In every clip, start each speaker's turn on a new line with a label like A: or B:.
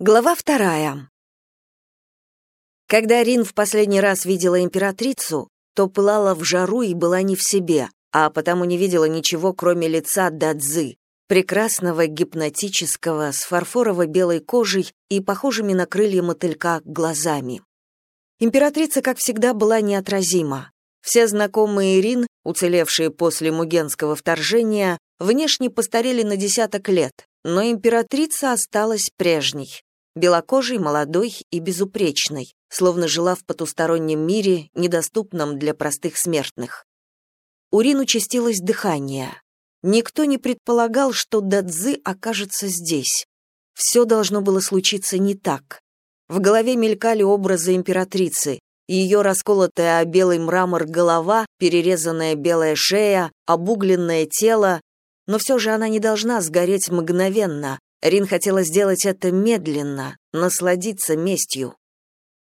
A: Глава вторая. Когда Рин в последний раз видела императрицу, то пылала в жару и была не в себе, а потому не видела ничего, кроме лица Дадзы, прекрасного, гипнотического, с фарфорово-белой кожей и похожими на крылья мотылька глазами. Императрица, как всегда, была неотразима. Все знакомые Рин, уцелевшие после мугенского вторжения, внешне постарели на десяток лет, но императрица осталась прежней белокожей, молодой и безупречной, словно жила в потустороннем мире, недоступном для простых смертных. У Рин участилось дыхание. Никто не предполагал, что Дадзы окажется здесь. Все должно было случиться не так. В голове мелькали образы императрицы, ее расколотая о белый мрамор голова, перерезанная белая шея, обугленное тело, но все же она не должна сгореть мгновенно, Рин хотела сделать это медленно, насладиться местью.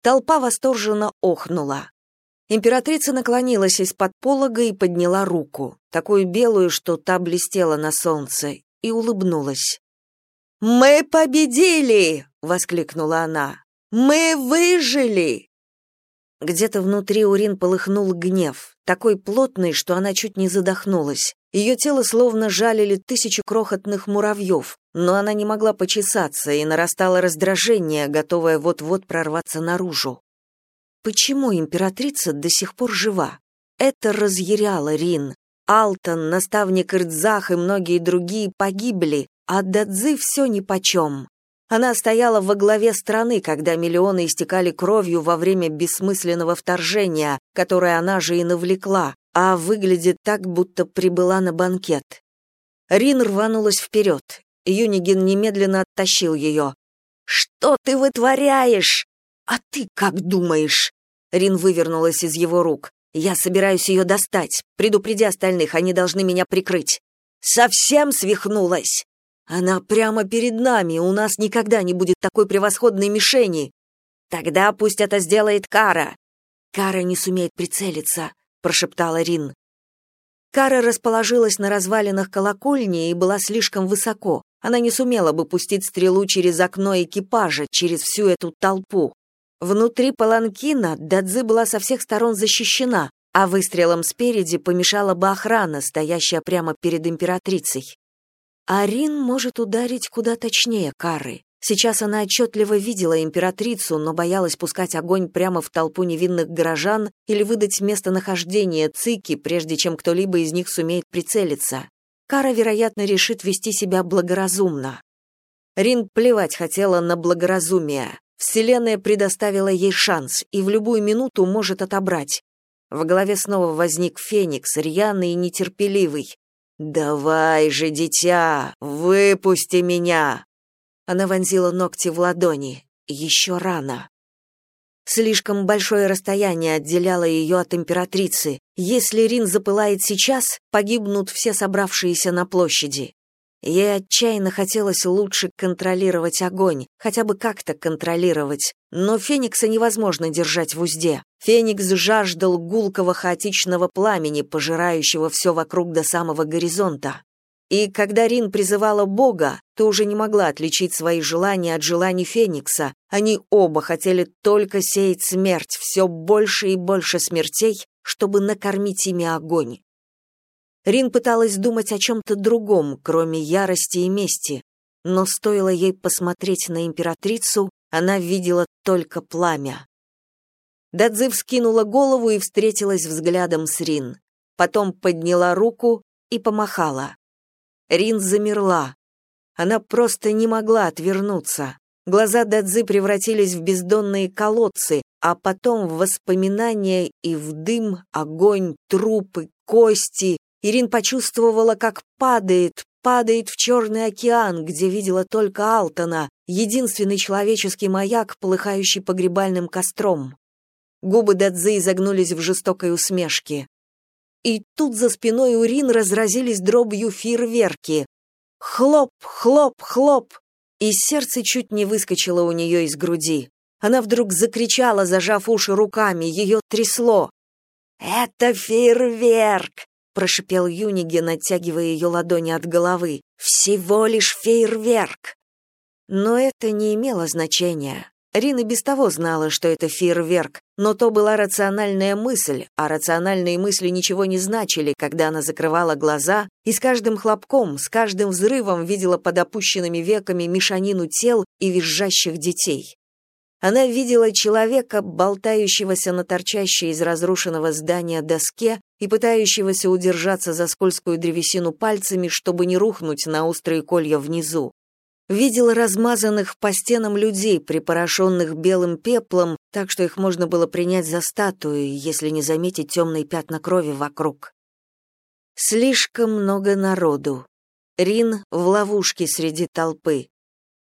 A: Толпа восторженно охнула. Императрица наклонилась из-под полога и подняла руку, такую белую, что та блестела на солнце, и улыбнулась. «Мы победили!» — воскликнула она. «Мы выжили!» Где-то внутри Урин полыхнул гнев, такой плотный, что она чуть не задохнулась. Ее тело словно жалили тысячи крохотных муравьев, но она не могла почесаться, и нарастало раздражение, готовое вот-вот прорваться наружу. Почему императрица до сих пор жива? Это разъяряло Рин. Алтон, наставник Ирдзах и многие другие погибли, а Дадзы все нипочем. Она стояла во главе страны, когда миллионы истекали кровью во время бессмысленного вторжения, которое она же и навлекла, а выглядит так, будто прибыла на банкет. Рин рванулась вперед. Юнигин немедленно оттащил ее. «Что ты вытворяешь?» «А ты как думаешь?» Рин вывернулась из его рук. «Я собираюсь ее достать. Предупреди остальных, они должны меня прикрыть». «Совсем свихнулась?» «Она прямо перед нами, у нас никогда не будет такой превосходной мишени». «Тогда пусть это сделает Кара». «Кара не сумеет прицелиться прошептала Рин. Кара расположилась на развалинах колокольни и была слишком высоко. Она не сумела бы пустить стрелу через окно экипажа, через всю эту толпу. Внутри паланкина Дадзи была со всех сторон защищена, а выстрелом спереди помешала бы охрана, стоящая прямо перед императрицей. Арин может ударить куда точнее Кары. Сейчас она отчетливо видела императрицу, но боялась пускать огонь прямо в толпу невинных горожан или выдать местонахождение Цики, прежде чем кто-либо из них сумеет прицелиться. Кара, вероятно, решит вести себя благоразумно. Рин плевать хотела на благоразумие. Вселенная предоставила ей шанс и в любую минуту может отобрать. В голове снова возник Феникс, рьяный и нетерпеливый. «Давай же, дитя, выпусти меня!» Она вонзила ногти в ладони. Еще рано. Слишком большое расстояние отделяло ее от императрицы. Если Рин запылает сейчас, погибнут все собравшиеся на площади. Ей отчаянно хотелось лучше контролировать огонь, хотя бы как-то контролировать, но Феникса невозможно держать в узде. Феникс жаждал гулкого хаотичного пламени, пожирающего все вокруг до самого горизонта. И когда Рин призывала Бога, то уже не могла отличить свои желания от желаний Феникса. Они оба хотели только сеять смерть, все больше и больше смертей, чтобы накормить ими огонь. Рин пыталась думать о чем-то другом, кроме ярости и мести, но стоило ей посмотреть на императрицу, она видела только пламя. Дадзи вскинула голову и встретилась взглядом с Рин. Потом подняла руку и помахала. Рин замерла. Она просто не могла отвернуться. Глаза Дадзы превратились в бездонные колодцы, а потом в воспоминания и в дым, огонь, трупы, кости. Ирин почувствовала, как падает, падает в черный океан, где видела только Алтона, единственный человеческий маяк, полыхающий погребальным костром. Губы Дадзы изогнулись в жестокой усмешке. И тут за спиной Урин разразились дробью фейерверки. Хлоп, хлоп, хлоп! И сердце чуть не выскочило у нее из груди. Она вдруг закричала, зажав уши руками, ее трясло. «Это фейерверк!» — прошипел Юниген, оттягивая ее ладони от головы. «Всего лишь фейерверк!» Но это не имело значения. Рина без того знала, что это фейерверк, но то была рациональная мысль, а рациональные мысли ничего не значили, когда она закрывала глаза и с каждым хлопком, с каждым взрывом видела под опущенными веками мешанину тел и визжащих детей. Она видела человека, болтающегося на торчащей из разрушенного здания доске и пытающегося удержаться за скользкую древесину пальцами, чтобы не рухнуть на острые колья внизу видела размазанных по стенам людей, припорошенных белым пеплом, так что их можно было принять за статуи, если не заметить темные пятна крови вокруг. Слишком много народу. Рин в ловушке среди толпы.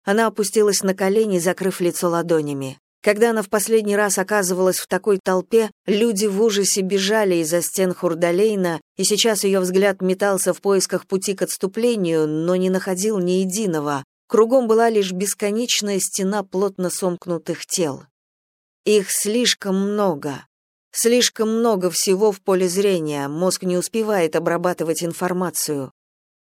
A: Она опустилась на колени, закрыв лицо ладонями. Когда она в последний раз оказывалась в такой толпе, люди в ужасе бежали из-за стен Хурдалейна, и сейчас ее взгляд метался в поисках пути к отступлению, но не находил ни единого, Кругом была лишь бесконечная стена плотно сомкнутых тел. Их слишком много. Слишком много всего в поле зрения, мозг не успевает обрабатывать информацию.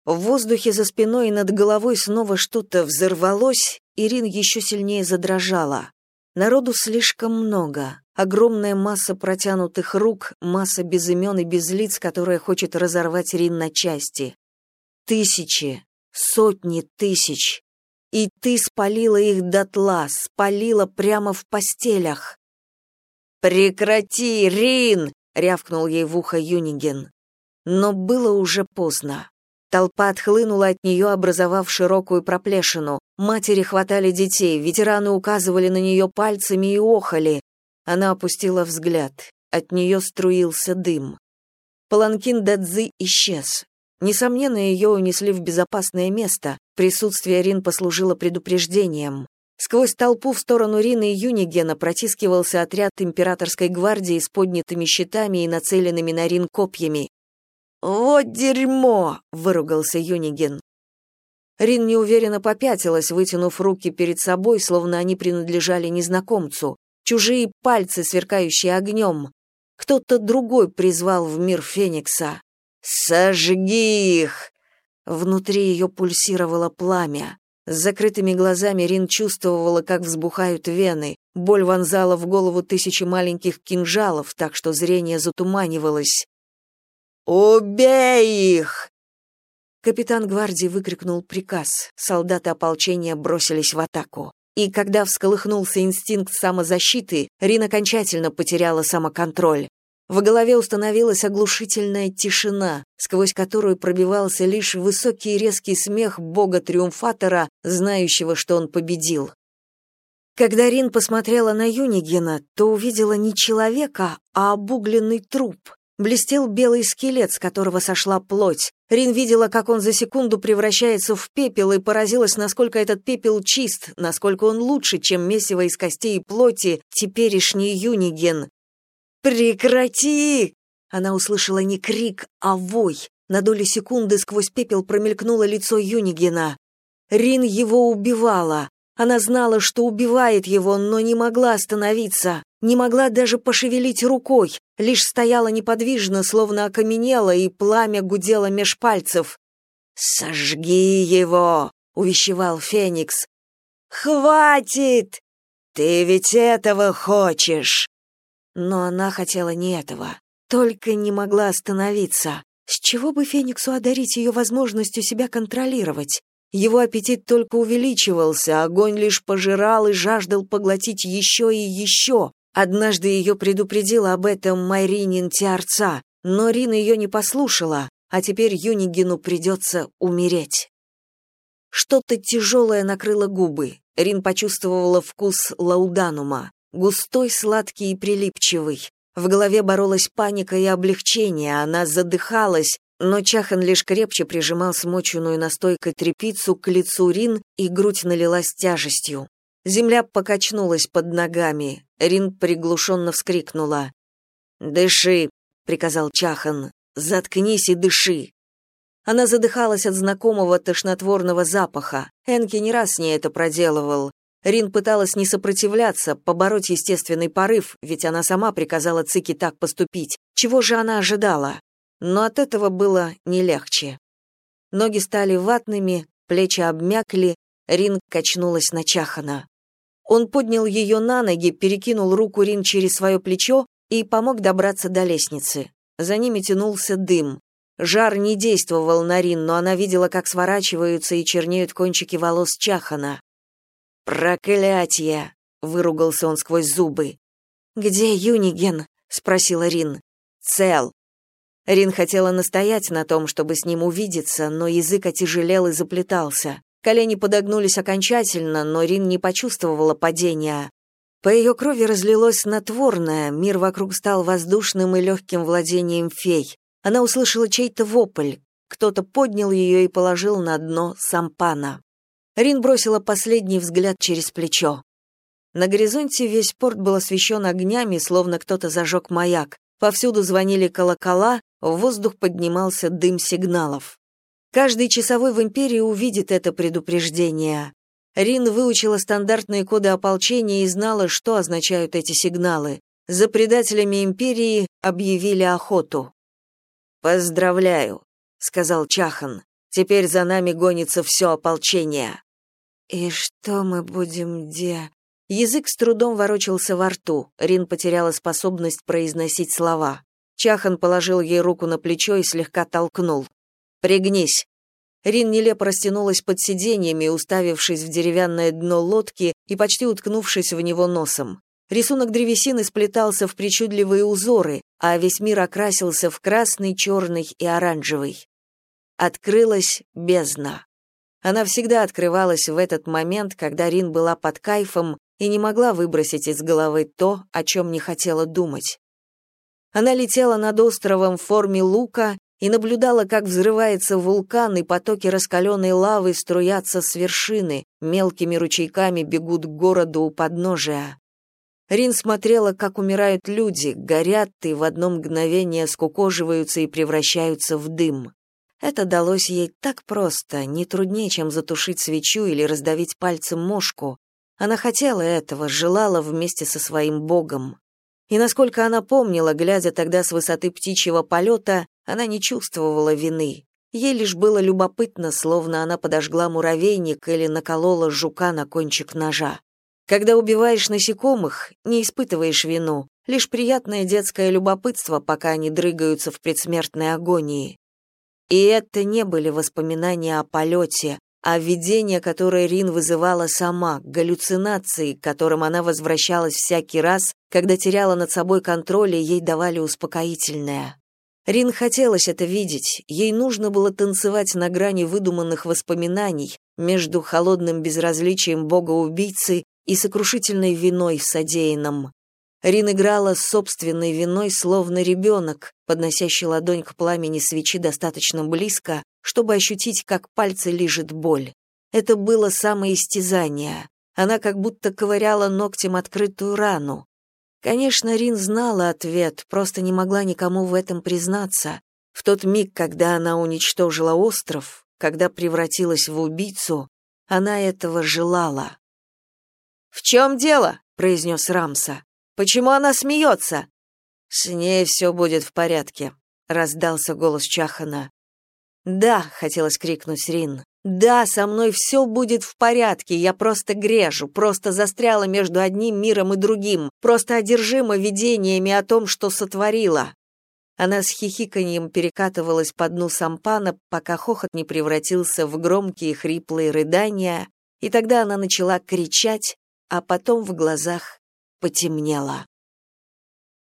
A: В воздухе за спиной и над головой снова что-то взорвалось, Ирин еще сильнее задрожала. Народу слишком много. Огромная масса протянутых рук, масса без имен и без лиц, которая хочет разорвать Рин на части. Тысячи, сотни тысяч. И ты спалила их дотла, спалила прямо в постелях. «Прекрати, Рин!» — рявкнул ей в ухо Юниген. Но было уже поздно. Толпа отхлынула от нее, образовав широкую проплешину. Матери хватали детей, ветераны указывали на нее пальцами и охали. Она опустила взгляд. От нее струился дым. Паланкин Дадзи исчез. Несомненно, ее унесли в безопасное место. Присутствие Рин послужило предупреждением. Сквозь толпу в сторону Рины и Юнигена протискивался отряд императорской гвардии с поднятыми щитами и нацеленными на Рин копьями. «Вот дерьмо!» — выругался Юниген. Рин неуверенно попятилась, вытянув руки перед собой, словно они принадлежали незнакомцу. Чужие пальцы, сверкающие огнем. Кто-то другой призвал в мир Феникса. «Сожги их!» Внутри ее пульсировало пламя. С закрытыми глазами Рин чувствовала, как взбухают вены. Боль вонзала в голову тысячи маленьких кинжалов, так что зрение затуманивалось. «Убей их!» Капитан гвардии выкрикнул приказ. Солдаты ополчения бросились в атаку. И когда всколыхнулся инстинкт самозащиты, Рин окончательно потеряла самоконтроль. В голове установилась оглушительная тишина, сквозь которую пробивался лишь высокий резкий смех бога-триумфатора, знающего, что он победил. Когда Рин посмотрела на Юнигена, то увидела не человека, а обугленный труп. Блестел белый скелет, с которого сошла плоть. Рин видела, как он за секунду превращается в пепел, и поразилась, насколько этот пепел чист, насколько он лучше, чем месиво из костей и плоти, теперешний Юниген. «Прекрати!» Она услышала не крик, а вой. На долю секунды сквозь пепел промелькнуло лицо Юнигена. Рин его убивала. Она знала, что убивает его, но не могла остановиться, не могла даже пошевелить рукой, лишь стояла неподвижно, словно окаменела, и пламя гудело меж пальцев. «Сожги его!» — увещевал Феникс. «Хватит! Ты ведь этого хочешь!» Но она хотела не этого, только не могла остановиться. С чего бы Фениксу одарить ее возможностью себя контролировать? Его аппетит только увеличивался, огонь лишь пожирал и жаждал поглотить еще и еще. Однажды ее предупредила об этом Майринин Тиарца, но Рин ее не послушала, а теперь Юнигину придется умереть. Что-то тяжелое накрыло губы. Рин почувствовала вкус лауданума густой, сладкий и прилипчивый. В голове боролась паника и облегчение, она задыхалась, но Чахан лишь крепче прижимал смоченную настойкой трепицу к лицу Рин, и грудь налилась тяжестью. Земля покачнулась под ногами. Рин приглушенно вскрикнула. «Дыши», — приказал Чахан, — «заткнись и дыши». Она задыхалась от знакомого тошнотворного запаха. Энки не раз с ней это проделывал. Рин пыталась не сопротивляться, побороть естественный порыв, ведь она сама приказала Цики так поступить. Чего же она ожидала? Но от этого было не легче. Ноги стали ватными, плечи обмякли, Рин качнулась на Чахана. Он поднял ее на ноги, перекинул руку Рин через свое плечо и помог добраться до лестницы. За ними тянулся дым. Жар не действовал на Рин, но она видела, как сворачиваются и чернеют кончики волос Чахана. «Проклятье!» — выругался он сквозь зубы. «Где Юниген?» — спросила Рин. «Цел». Рин хотела настоять на том, чтобы с ним увидеться, но язык отяжелел и заплетался. Колени подогнулись окончательно, но Рин не почувствовала падения. По ее крови разлилось снотворное, мир вокруг стал воздушным и легким владением фей. Она услышала чей-то вопль. Кто-то поднял ее и положил на дно сампана. Рин бросила последний взгляд через плечо. На горизонте весь порт был освещен огнями, словно кто-то зажег маяк. Повсюду звонили колокола, в воздух поднимался дым сигналов. Каждый часовой в империи увидит это предупреждение. Рин выучила стандартные коды ополчения и знала, что означают эти сигналы. За предателями империи объявили охоту. «Поздравляю», — сказал Чахан. «Теперь за нами гонится все ополчение». «И что мы будем де...» Язык с трудом ворочался во рту. Рин потеряла способность произносить слова. Чахан положил ей руку на плечо и слегка толкнул. «Пригнись». Рин нелепо растянулась под сиденьями, уставившись в деревянное дно лодки и почти уткнувшись в него носом. Рисунок древесины сплетался в причудливые узоры, а весь мир окрасился в красный, черный и оранжевый. Открылась бездна. Она всегда открывалась в этот момент, когда Рин была под кайфом и не могла выбросить из головы то, о чем не хотела думать. Она летела над островом в форме лука и наблюдала, как взрывается вулкан, и потоки раскаленной лавы струятся с вершины, мелкими ручейками бегут к городу у подножия. Рин смотрела, как умирают люди, горят и в одно мгновение скукоживаются и превращаются в дым. Это далось ей так просто, не труднее, чем затушить свечу или раздавить пальцем мошку, она хотела этого, желала вместе со своим богом. И насколько она помнила, глядя тогда с высоты птичьего полета, она не чувствовала вины. Ей лишь было любопытно, словно она подожгла муравейник или наколола жука на кончик ножа. Когда убиваешь насекомых, не испытываешь вину, лишь приятное детское любопытство, пока они дрыгаются в предсмертной агонии. И это не были воспоминания о полете, а видение, которое Рин вызывала сама, галлюцинации, к которым она возвращалась всякий раз, когда теряла над собой контроль и ей давали успокоительное. Рин хотелось это видеть, ей нужно было танцевать на грани выдуманных воспоминаний между холодным безразличием бога-убийцы и сокрушительной виной в содеянном. Рин играла с собственной виной, словно ребенок, подносящий ладонь к пламени свечи достаточно близко, чтобы ощутить, как пальцы лижет боль. Это было самоистязание. Она как будто ковыряла ногтем открытую рану. Конечно, Рин знала ответ, просто не могла никому в этом признаться. В тот миг, когда она уничтожила остров, когда превратилась в убийцу, она этого желала. «В чем дело?» — произнес Рамса. Почему она смеется?» «С ней все будет в порядке», — раздался голос Чахана. «Да», — хотелось крикнуть Рин. «Да, со мной все будет в порядке, я просто грежу, просто застряла между одним миром и другим, просто одержима видениями о том, что сотворила». Она с хихиканьем перекатывалась по дну сампана, пока хохот не превратился в громкие хриплые рыдания, и тогда она начала кричать, а потом в глазах потемнело.